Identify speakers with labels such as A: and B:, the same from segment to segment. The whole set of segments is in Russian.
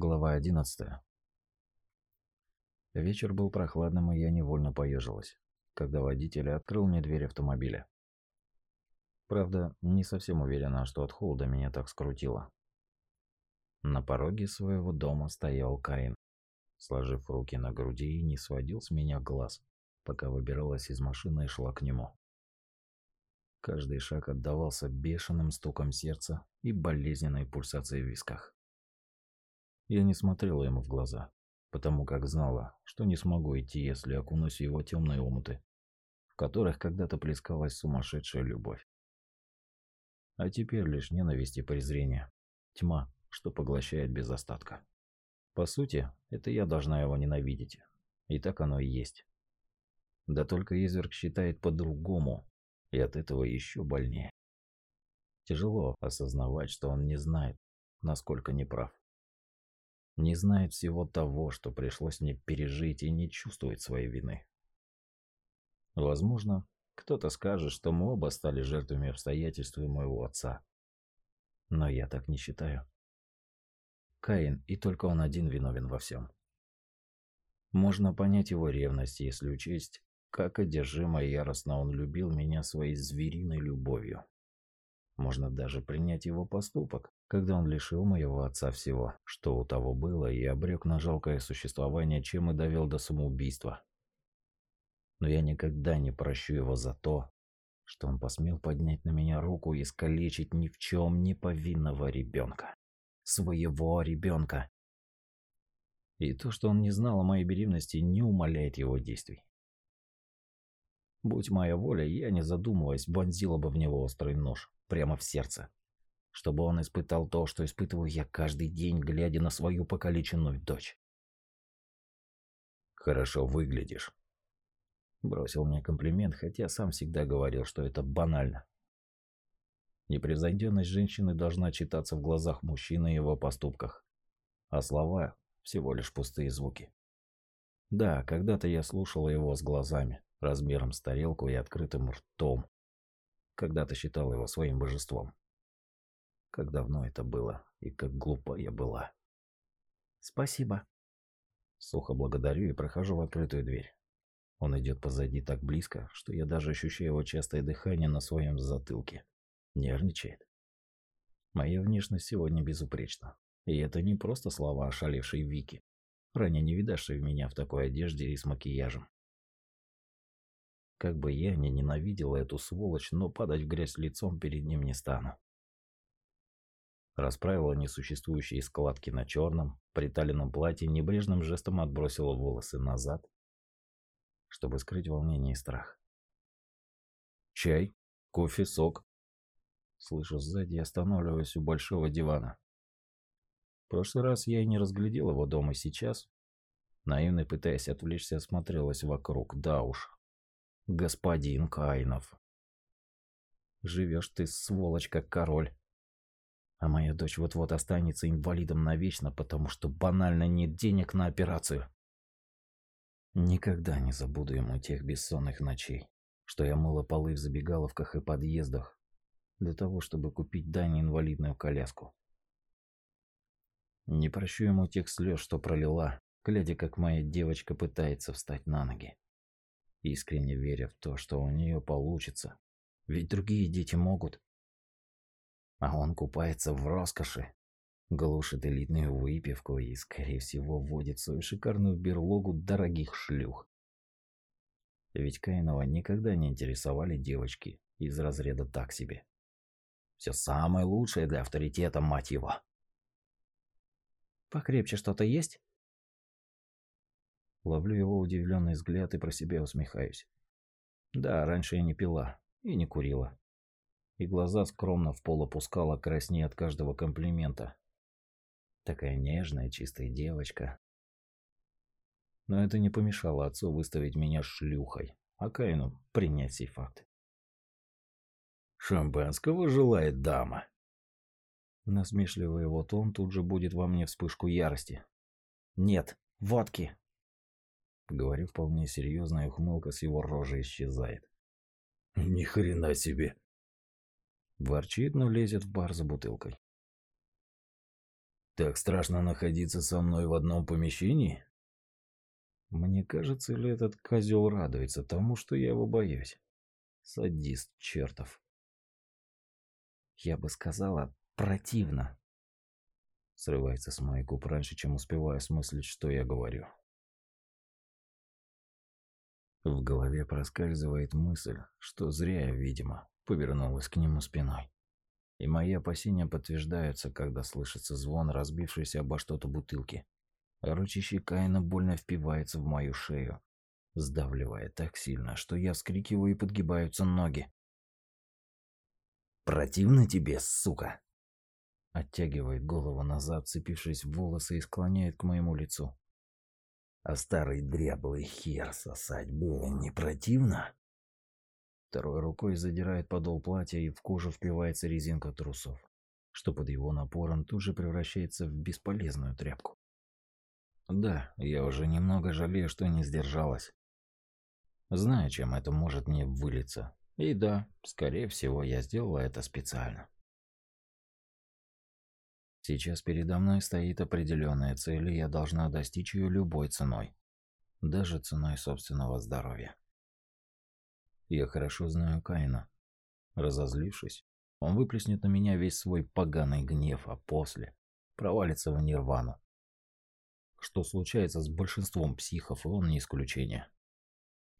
A: Глава 11. Вечер был прохладным, и я невольно поежилась, когда водитель открыл мне дверь автомобиля. Правда, не совсем уверена, что от холода меня так скрутило. На пороге своего дома стоял Каин, сложив руки на груди и не сводил с меня глаз, пока выбиралась из машины и шла к нему. Каждый шаг отдавался бешеным стуком сердца и болезненной пульсацией в висках. Я не смотрела ему в глаза, потому как знала, что не смогу идти, если окунусь в его темные омуты, в которых когда-то плескалась сумасшедшая любовь. А теперь лишь ненависть и презрение. Тьма, что поглощает без остатка. По сути, это я должна его ненавидеть. И так оно и есть. Да только изверг считает по-другому, и от этого еще больнее. Тяжело осознавать, что он не знает, насколько неправ не знает всего того, что пришлось мне пережить и не чувствует своей вины. Возможно, кто-то скажет, что мы оба стали жертвами обстоятельств моего отца. Но я так не считаю. Каин, и только он один виновен во всем. Можно понять его ревность, если учесть, как одержимо и яростно он любил меня своей звериной любовью. Можно даже принять его поступок, когда он лишил моего отца всего, что у того было, и обрек на жалкое существование, чем и довел до самоубийства. Но я никогда не прощу его за то, что он посмел поднять на меня руку и искалечить ни в чем не повинного ребенка. Своего ребенка. И то, что он не знал о моей беременности, не умаляет его действий. Будь моя воля, я, не задумываясь, вонзила бы в него острый нож, прямо в сердце чтобы он испытал то, что испытываю я каждый день, глядя на свою покалеченную дочь. «Хорошо выглядишь», – бросил мне комплимент, хотя сам всегда говорил, что это банально. Непревзойденность женщины должна читаться в глазах мужчины и его поступках, а слова – всего лишь пустые звуки. Да, когда-то я слушала его с глазами, размером с тарелку и открытым ртом. Когда-то считал его своим божеством. Как давно это было, и как глупа я была. Спасибо. Сухо благодарю и прохожу в открытую дверь. Он идет позади так близко, что я даже ощущаю его частое дыхание на своем затылке. Нервничает. Моя внешность сегодня безупречна. И это не просто слова ошалевшей Вики, ранее не видавшей меня в такой одежде и с макияжем. Как бы я ни ненавидела эту сволочь, но падать в грязь лицом перед ним не стану расправила несуществующие складки на черном, приталенном платье, небрежным жестом отбросила волосы назад, чтобы скрыть волнение и страх. «Чай? Кофе? Сок?» Слышу сзади и останавливаюсь у большого дивана. В прошлый раз я и не разглядел его дома, сейчас, наивно пытаясь отвлечься, осмотрелась вокруг. Да уж, господин Кайнов. Живешь ты, сволочь, как король. А моя дочь вот-вот останется инвалидом навечно, потому что банально нет денег на операцию. Никогда не забуду ему тех бессонных ночей, что я мыла полы в забегаловках и подъездах, для того, чтобы купить Дане инвалидную коляску. Не прощу ему тех слез, что пролила, глядя, как моя девочка пытается встать на ноги. Искренне веря в то, что у нее получится. Ведь другие дети могут. А он купается в роскоши, глушит элитную выпивку и, скорее всего, вводит свою шикарную берлогу дорогих шлюх. Ведь Каинова никогда не интересовали девочки из разряда так себе. Все самое лучшее для авторитета, мать его. Покрепче что-то есть? Ловлю его удивленный взгляд и про себя усмехаюсь. Да, раньше я не пила и не курила и глаза скромно в пол опускала, краснея от каждого комплимента. Такая нежная, чистая девочка. Но это не помешало отцу выставить меня шлюхой, а Каину принять сей факт. «Шампанского желает дама?» Насмешливый его тон тут же будет во мне вспышку ярости. «Нет, водки!» Говорю вполне серьезно, и ухмылка с его рожи исчезает. «Ни хрена себе!» Ворчит, но лезет в бар за бутылкой. Так страшно находиться со мной в одном помещении? Мне кажется, ли этот козел радуется тому, что я его боюсь? Садист чертов. Я бы сказала, противно. Срывается с моих губ раньше, чем успеваю осмыслить, что я говорю. В голове проскальзывает мысль, что зря я, видимо, повернулась к нему спиной. И мои опасения подтверждаются, когда слышится звон разбившейся обо что-то бутылки. Рычащий Каина больно впивается в мою шею, сдавливая так сильно, что я вскрикиваю и подгибаются ноги. «Противно тебе, сука!» Оттягивает голову назад, цепившись в волосы и склоняет к моему лицу. «А старый дряблый хер сосать было не противно?» Второй рукой задирает подол платья и в кожу впивается резинка трусов, что под его напором тут же превращается в бесполезную тряпку. Да, я уже немного жалею, что не сдержалась. Знаю, чем это может мне вылиться. И да, скорее всего, я сделала это специально. Сейчас передо мной стоит определенная цель, и я должна достичь ее любой ценой. Даже ценой собственного здоровья. Я хорошо знаю Каина. Разозлившись, он выплеснет на меня весь свой поганый гнев, а после провалится в нирвану. Что случается с большинством психов, и он не исключение.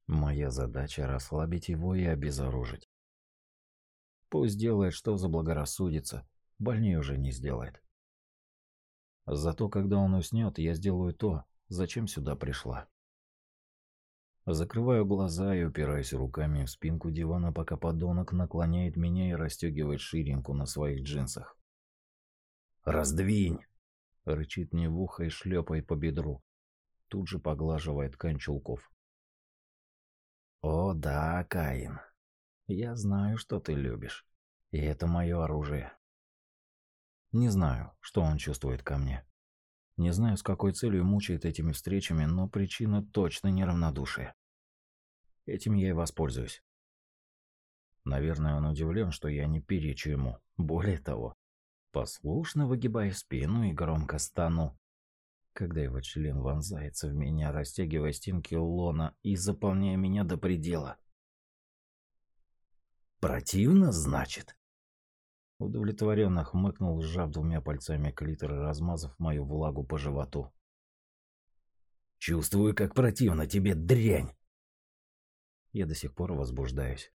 A: Моя задача расслабить его и обезоружить. Пусть делает, что заблагорассудится, больнее уже не сделает. Зато когда он уснет, я сделаю то, зачем сюда пришла. Закрываю глаза и упираюсь руками в спинку дивана, пока подонок наклоняет меня и расстегивает ширинку на своих джинсах. «Раздвинь!» — рычит мне в ухо и шлепает по бедру. Тут же поглаживает ткань чулков. «О да, Каин, я знаю, что ты любишь, и это мое оружие». Не знаю, что он чувствует ко мне. Не знаю, с какой целью мучает этими встречами, но причина точно неравнодушие. Этим я и воспользуюсь. Наверное, он удивлен, что я не перечу ему. Более того, послушно выгибаю спину и громко стану, когда его член вонзается в меня, растягивая стенки лона и заполняя меня до предела. «Противно, значит?» Удовлетворенно хмыкнул, сжав двумя пальцами клитор и размазав мою влагу по животу. «Чувствую, как противно тебе, дрянь!» Я до сих пор возбуждаюсь,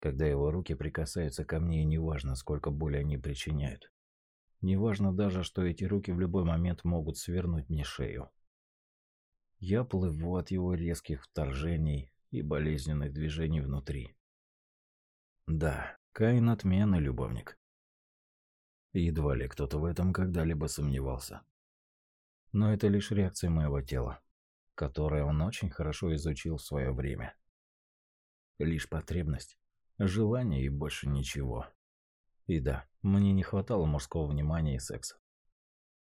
A: когда его руки прикасаются ко мне, и неважно, сколько боли они причиняют. Неважно даже, что эти руки в любой момент могут свернуть мне шею. Я плыву от его резких вторжений и болезненных движений внутри. Да, Каин отменный любовник. Едва ли кто-то в этом когда-либо сомневался. Но это лишь реакция моего тела, которое он очень хорошо изучил в свое время. Лишь потребность, желание и больше ничего. И да, мне не хватало мужского внимания и секса.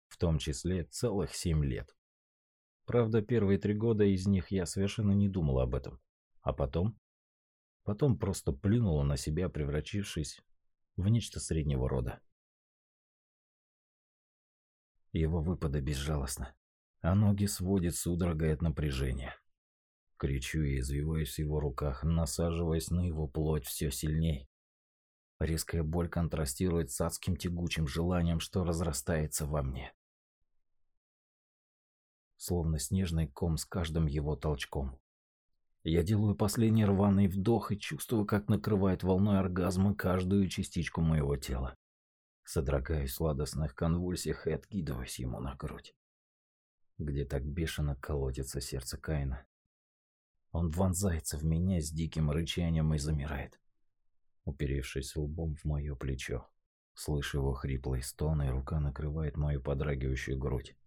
A: В том числе целых семь лет. Правда, первые три года из них я совершенно не думал об этом. А потом? Потом просто плюнула на себя, превратившись в нечто среднего рода. Его выпады безжалостны, а ноги сводит судорогой от напряжения. Кричу и извиваюсь в его руках, насаживаясь на его плоть все сильней. Резкая боль контрастирует с адским тягучим желанием, что разрастается во мне. Словно снежный ком с каждым его толчком. Я делаю последний рваный вдох и чувствую, как накрывает волной оргазма каждую частичку моего тела. Содрогаюсь в сладостных конвульсиях и откидываюсь ему на грудь. Где так бешено колотится сердце Каина. Он вонзается в меня с диким рычанием и замирает, уперевшись лбом в мое плечо. Слышу его хриплый стон, и рука накрывает мою подрагивающую грудь.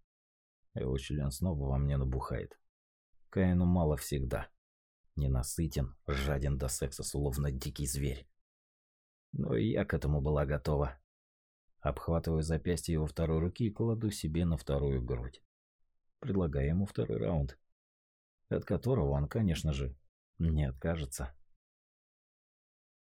A: Его член снова во мне набухает. Каину мало всегда. Ненасытен, жаден до секса, словно дикий зверь. Но и я к этому была готова. Обхватываю запястье его второй руки и кладу себе на вторую грудь. Предлагаю ему второй раунд, от которого он, конечно же, не откажется.